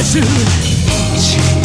です